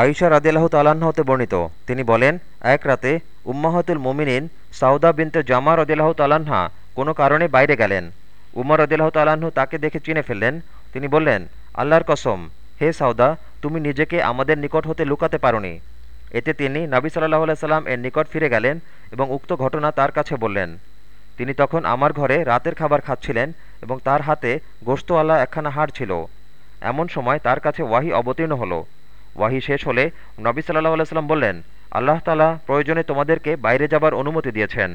আয়িশা রাদিয়াল্লাহু তাল্লাহ্ন হতে বর্ণিত। তিনি বলেন, এক রাতে উম্মাহাতুল মুমিনিন সাউদা বিনতে জামা রদিল্লাহ তাল্লাহা কোনো কারণে বাইরে গেলেন। উমর রদিল্লাহ তাল্লাহ্ন তাকে দেখে চিনে ফেললেন। তিনি বললেন, আল্লাহর কসম, হে সাউদা, তুমি নিজেকে আমাদের নিকট হতে লুকাতে পারোনি। এতে তিনি নাবি সাল্লাহ সাল্লাম এর নিকট ফিরে গেলেন এবং উক্ত ঘটনা তার কাছে বললেন। তিনি তখন আমার ঘরে রাতের খাবার খাচ্ছিলেন এবং তার হাতে গোস্তওয়ালা একখানা হাড় ছিল। এমন সময় তার কাছে ওয়াহি অবতীর্ণ হলো। ওয়াহি শেষ হলে নবী সাল্লাহ আলাইস্লাম বললেন, আল্লাহ তালা প্রয়োজনে তোমাদেরকে বাইরে যাবার অনুমতি দিয়েছেন।